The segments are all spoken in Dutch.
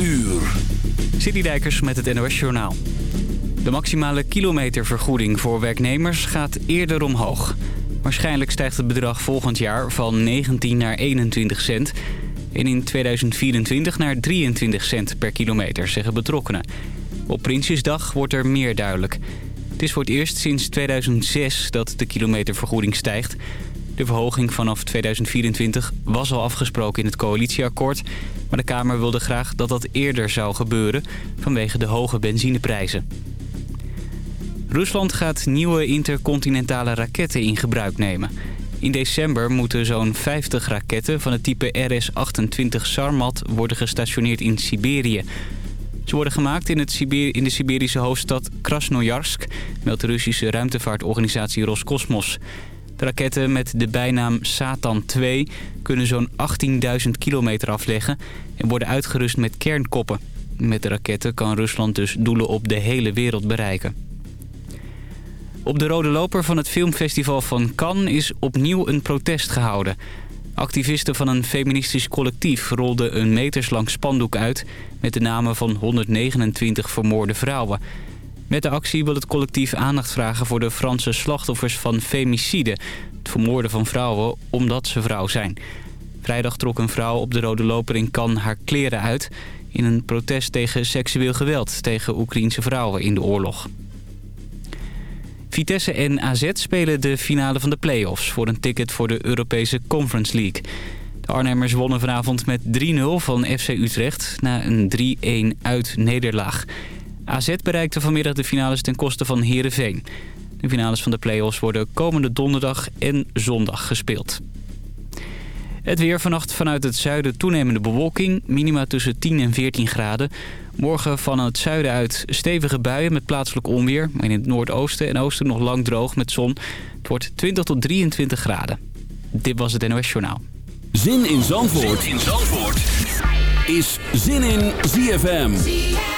uur. Citydijkers met het NOS Journaal. De maximale kilometervergoeding voor werknemers gaat eerder omhoog. Waarschijnlijk stijgt het bedrag volgend jaar van 19 naar 21 cent... en in 2024 naar 23 cent per kilometer, zeggen betrokkenen. Op Prinsjesdag wordt er meer duidelijk. Het is voor het eerst sinds 2006 dat de kilometervergoeding stijgt... De verhoging vanaf 2024 was al afgesproken in het coalitieakkoord... maar de Kamer wilde graag dat dat eerder zou gebeuren vanwege de hoge benzineprijzen. Rusland gaat nieuwe intercontinentale raketten in gebruik nemen. In december moeten zo'n 50 raketten van het type RS-28 Sarmat worden gestationeerd in Siberië. Ze worden gemaakt in, het in de Siberische hoofdstad Krasnojarsk, meldt de Russische ruimtevaartorganisatie Roscosmos. De raketten met de bijnaam Satan 2 kunnen zo'n 18.000 kilometer afleggen en worden uitgerust met kernkoppen. Met de raketten kan Rusland dus doelen op de hele wereld bereiken. Op de rode loper van het filmfestival van Cannes is opnieuw een protest gehouden. Activisten van een feministisch collectief rolden een meterslang spandoek uit... met de namen van 129 vermoorde vrouwen... Met de actie wil het collectief aandacht vragen voor de Franse slachtoffers van femicide. Het vermoorden van vrouwen omdat ze vrouw zijn. Vrijdag trok een vrouw op de Rode Loper in Cannes haar kleren uit... in een protest tegen seksueel geweld tegen Oekraïense vrouwen in de oorlog. Vitesse en AZ spelen de finale van de play-offs... voor een ticket voor de Europese Conference League. De Arnhemmers wonnen vanavond met 3-0 van FC Utrecht... na een 3-1 uit nederlaag. AZ bereikte vanmiddag de finales ten koste van Heerenveen. De finales van de play-offs worden komende donderdag en zondag gespeeld. Het weer vannacht vanuit het zuiden toenemende bewolking. Minima tussen 10 en 14 graden. Morgen van het zuiden uit stevige buien met plaatselijk onweer. Maar in het noordoosten en oosten nog lang droog met zon. Het wordt 20 tot 23 graden. Dit was het NOS Journaal. Zin in Zandvoort, zin in Zandvoort. is Zin in ZFM.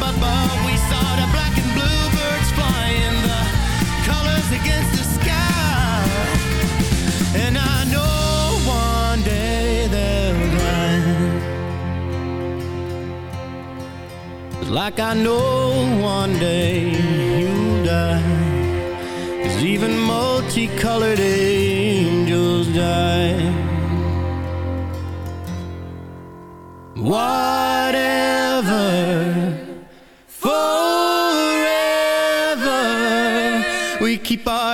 But above we saw the black and blue birds flying the colors against the sky. And I know one day they'll grind. Like I know one day you'll die cause even multicolored angels die. Whatever keep on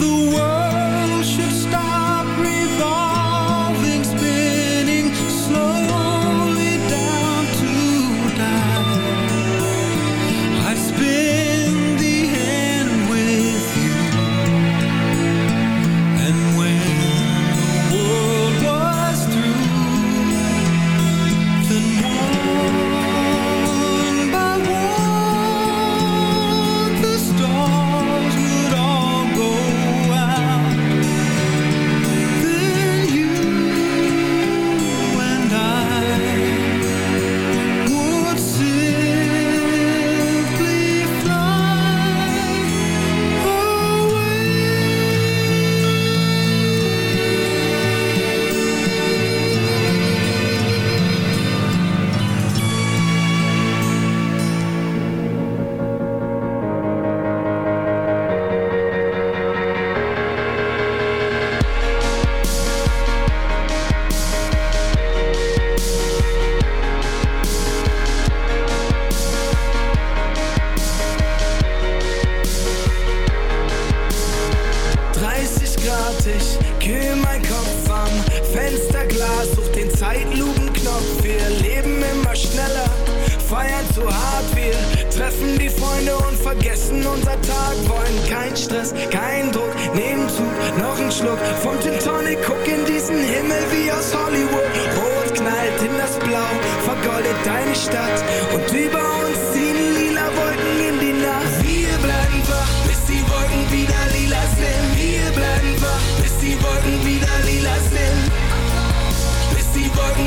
the world.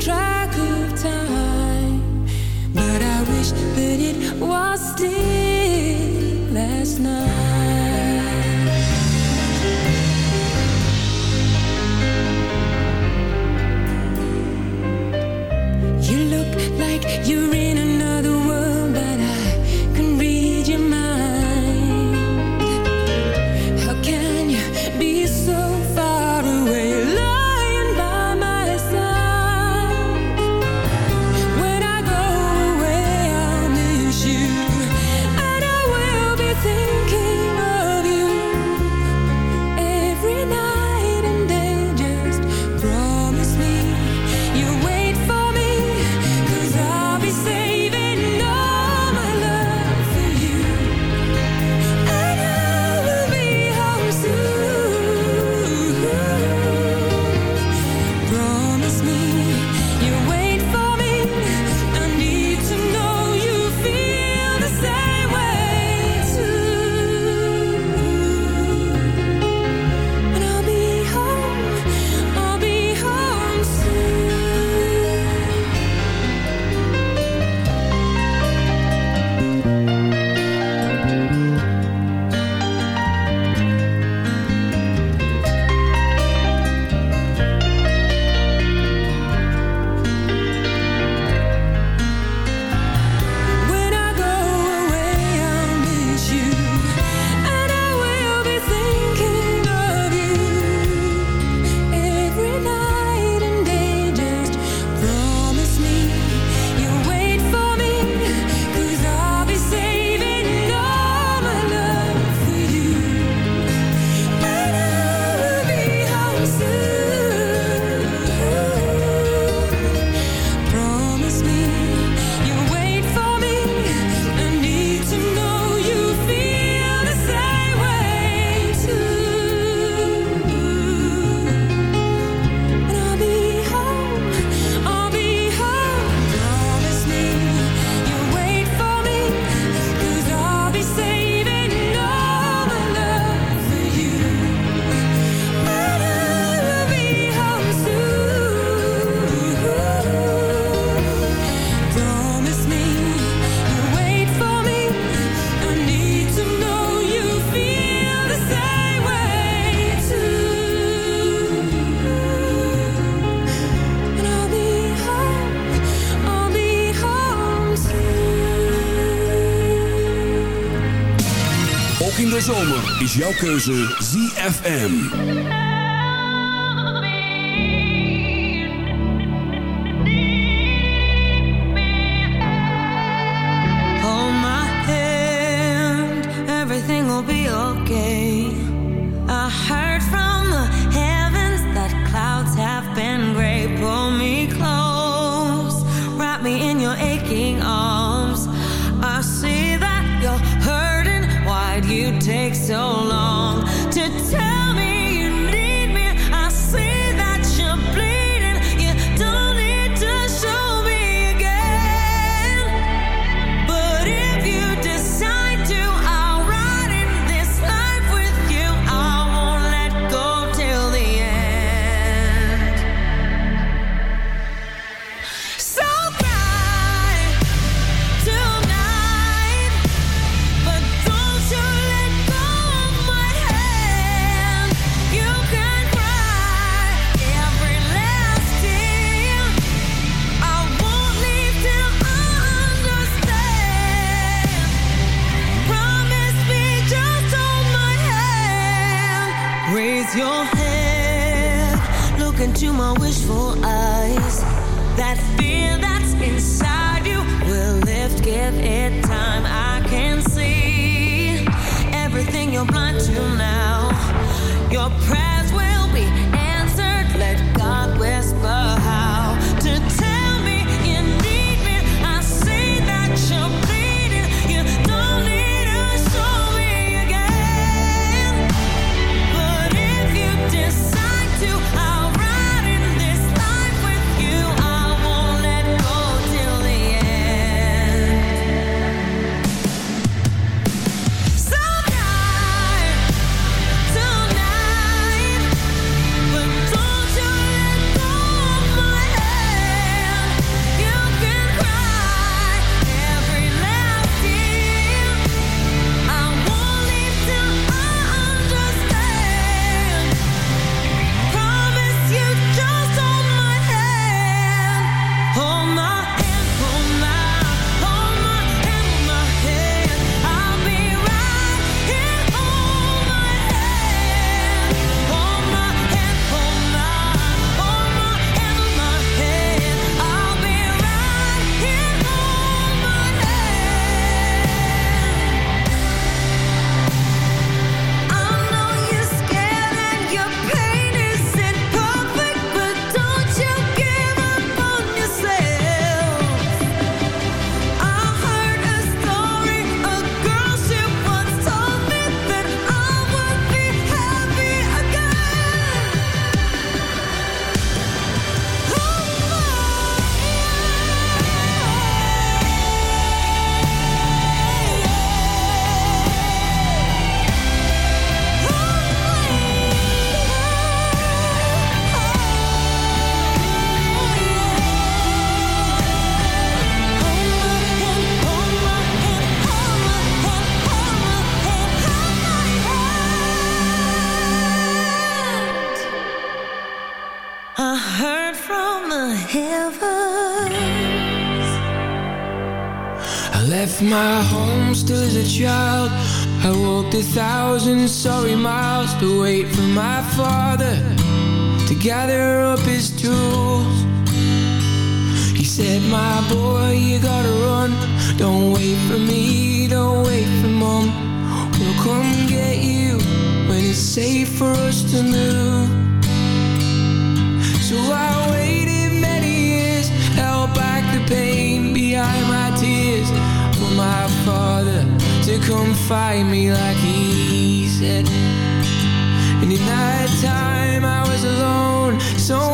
track of time. But I wish that it was still last night. You look like you jouw keuze ZFM. fight me like he said. And in that time I was alone, so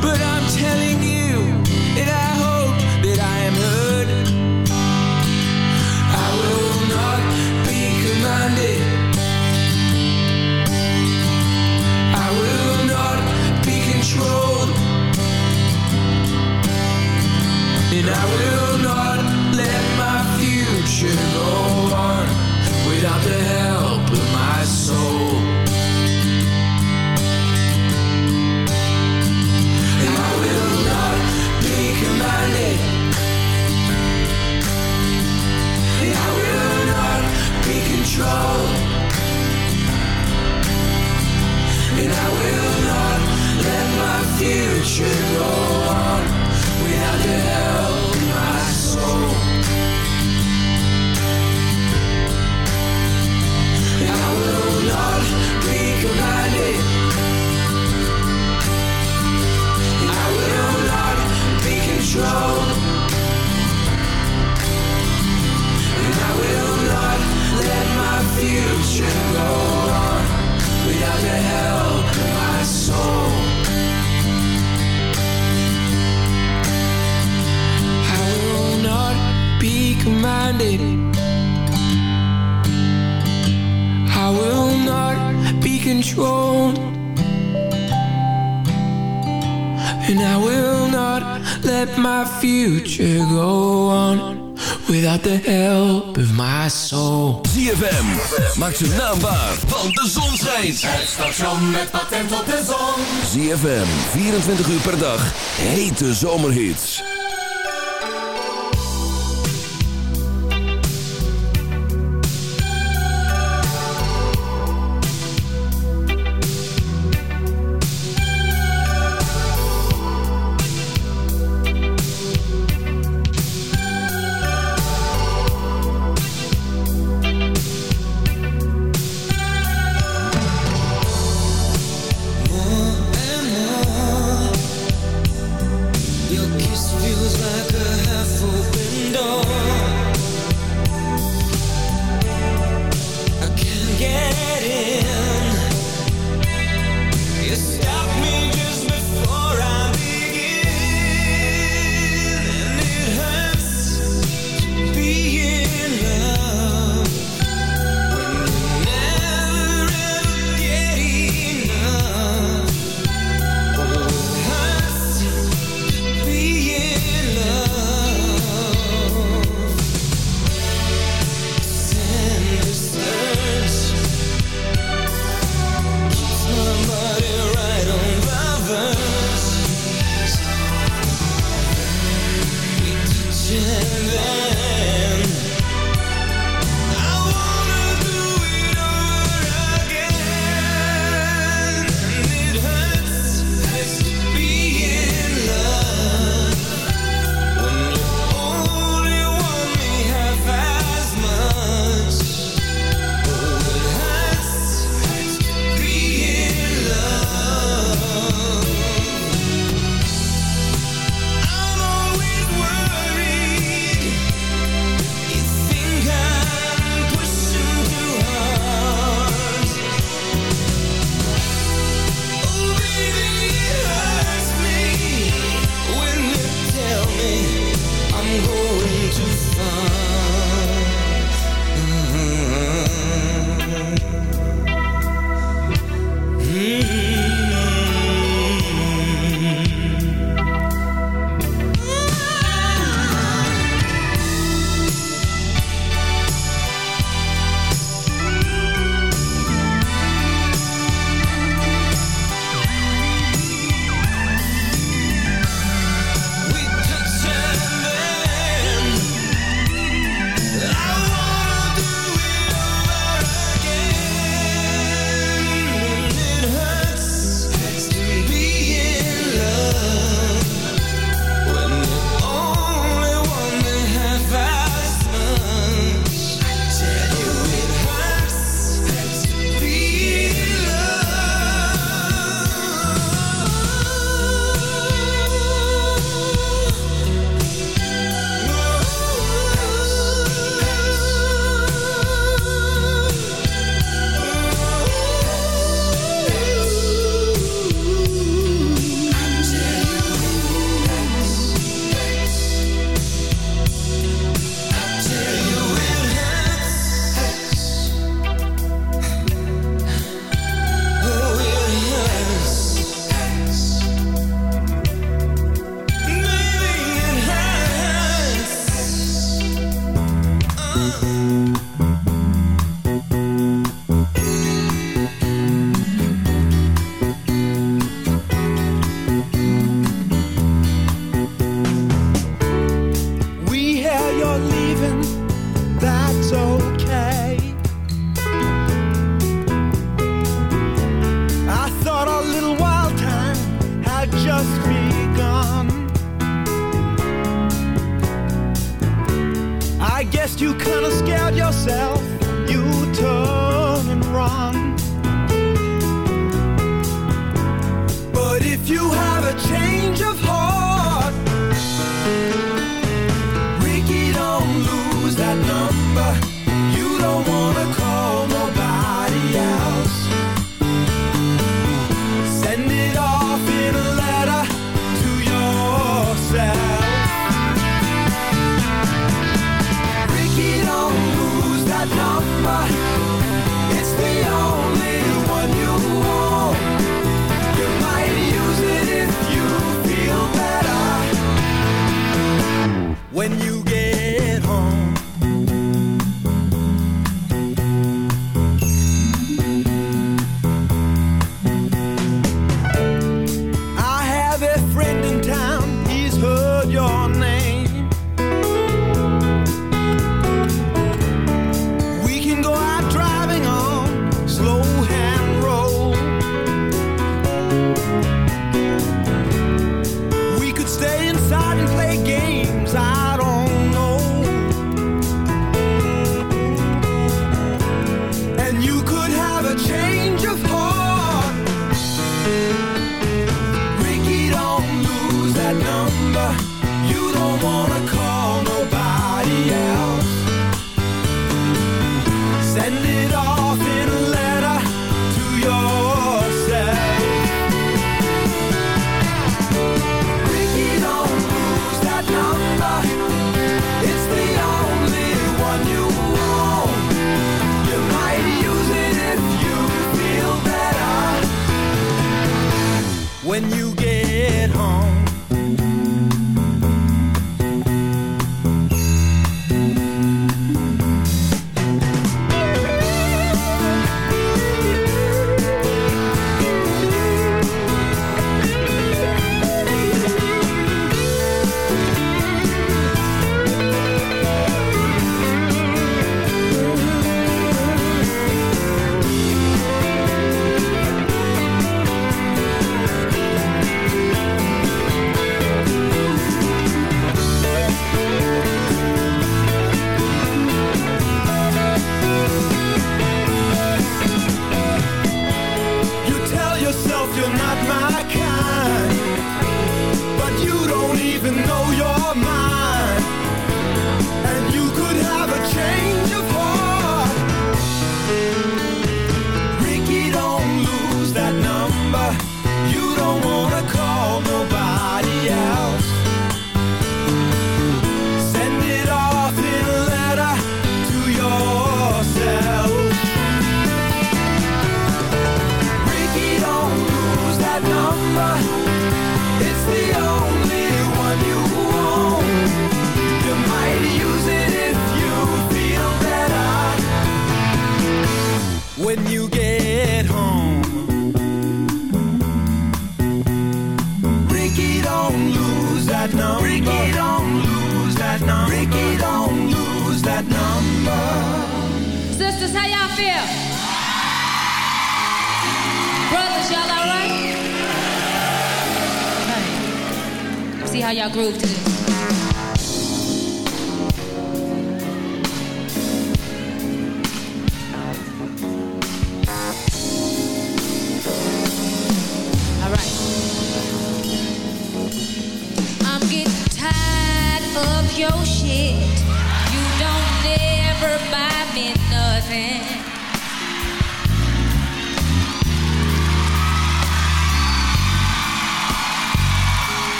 but I. should go. Maak zijn naam waar, want de zon schijnt. Het station met patent op de zon. ZFM, 24 uur per dag, hete zomerhits.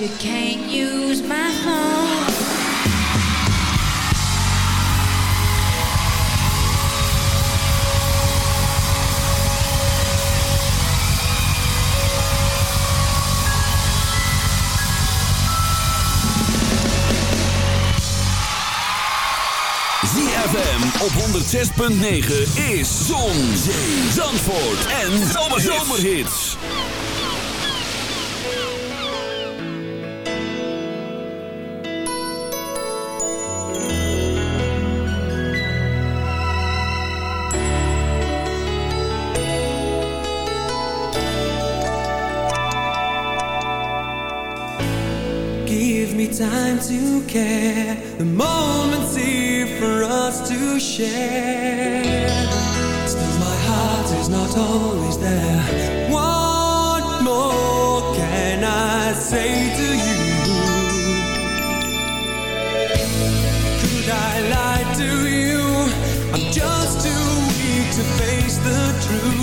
you use my home. ZFM op 106.9 is Zon, Zee, Zandvoort en Zomerhits. Zomerhits. care The moments here for us to share Still my heart is not always there What more can I say to you? Could I lie to you? I'm just too weak to face the truth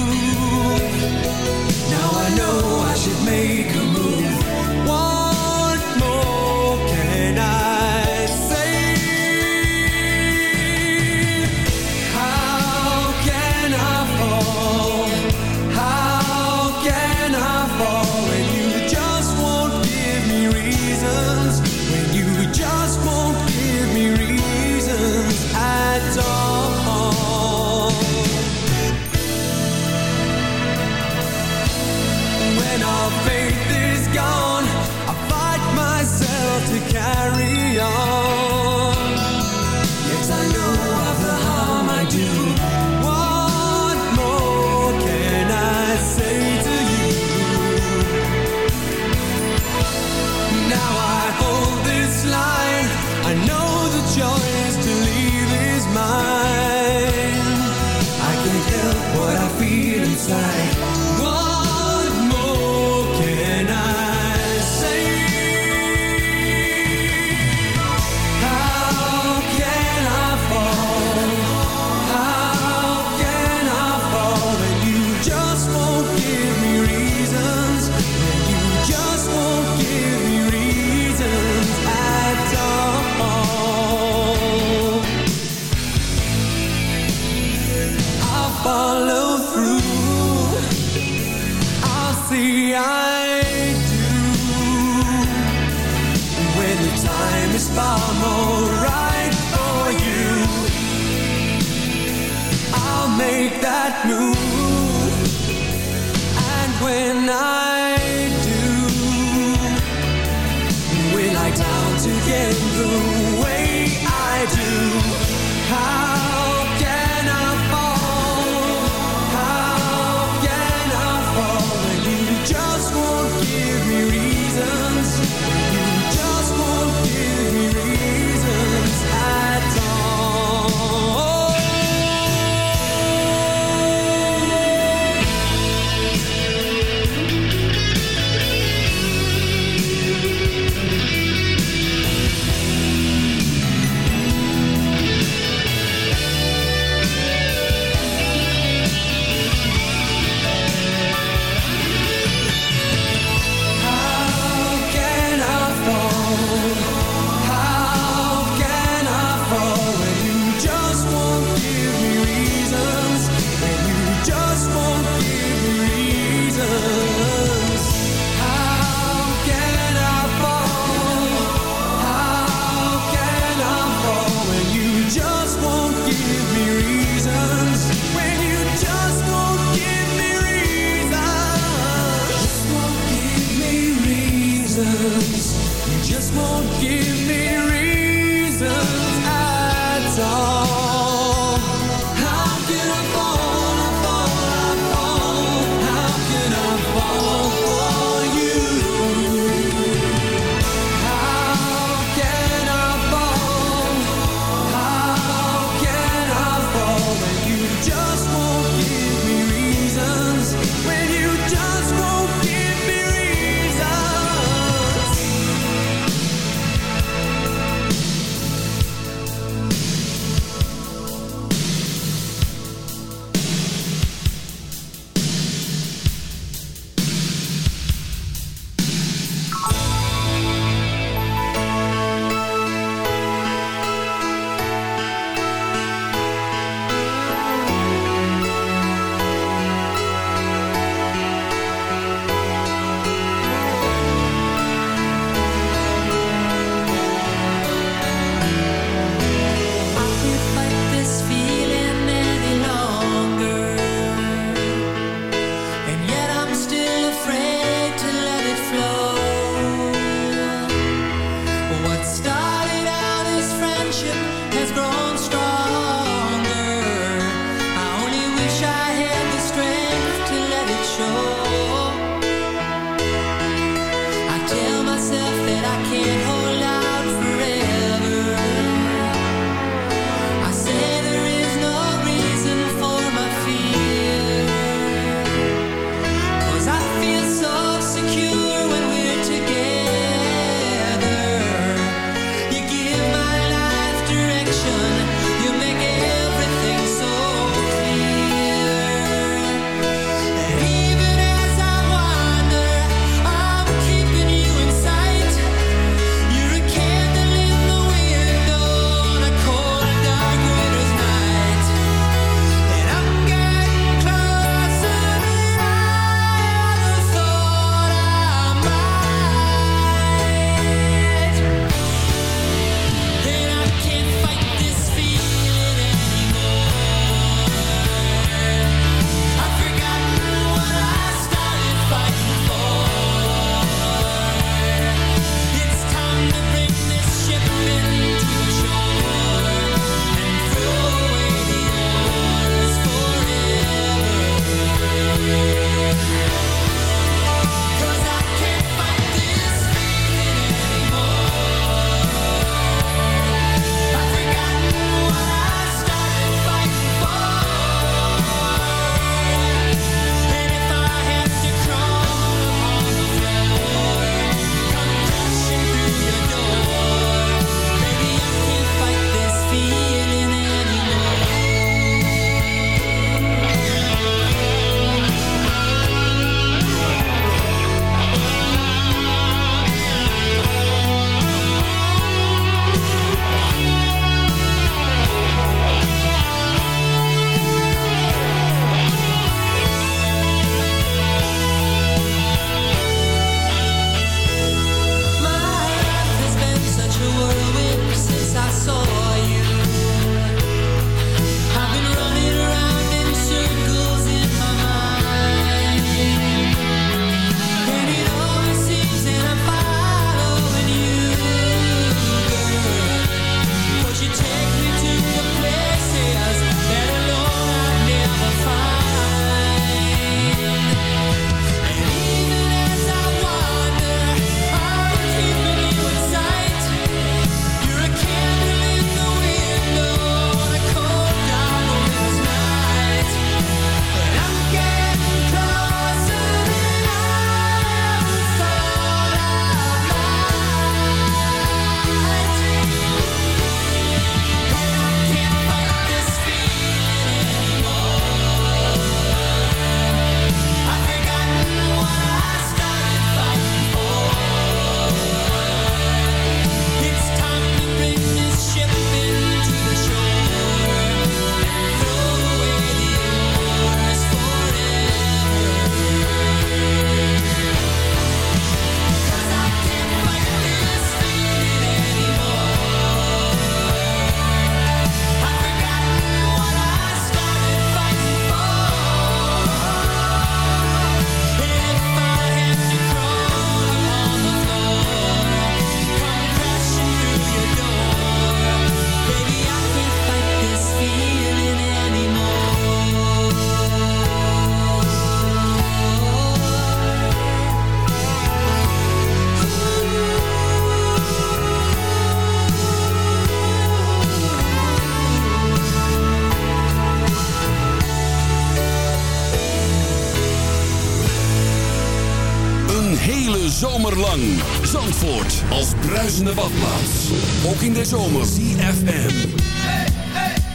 Ook in de zomer. CFM. Hey,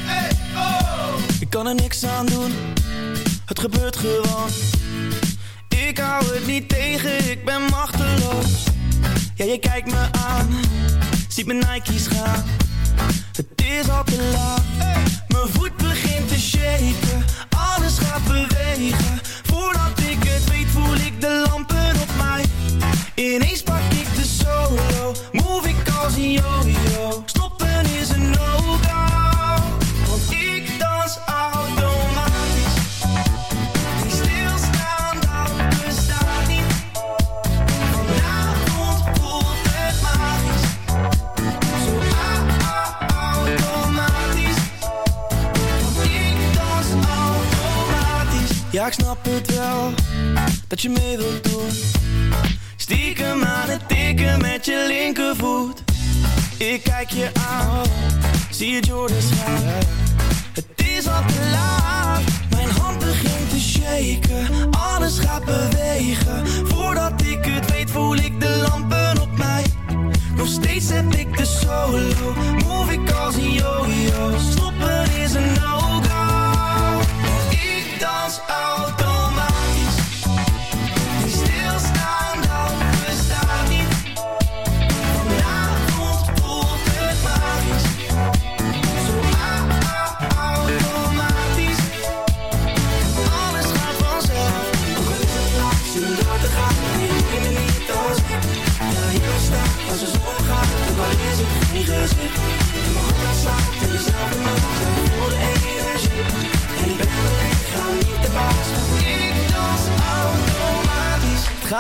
hey. Oh. Ik kan er niks aan doen. Het gebeurt gewoon. Ik hou het niet tegen. Ik ben machteloos. Ja, je kijkt me aan. Ziet mijn Nike's gaan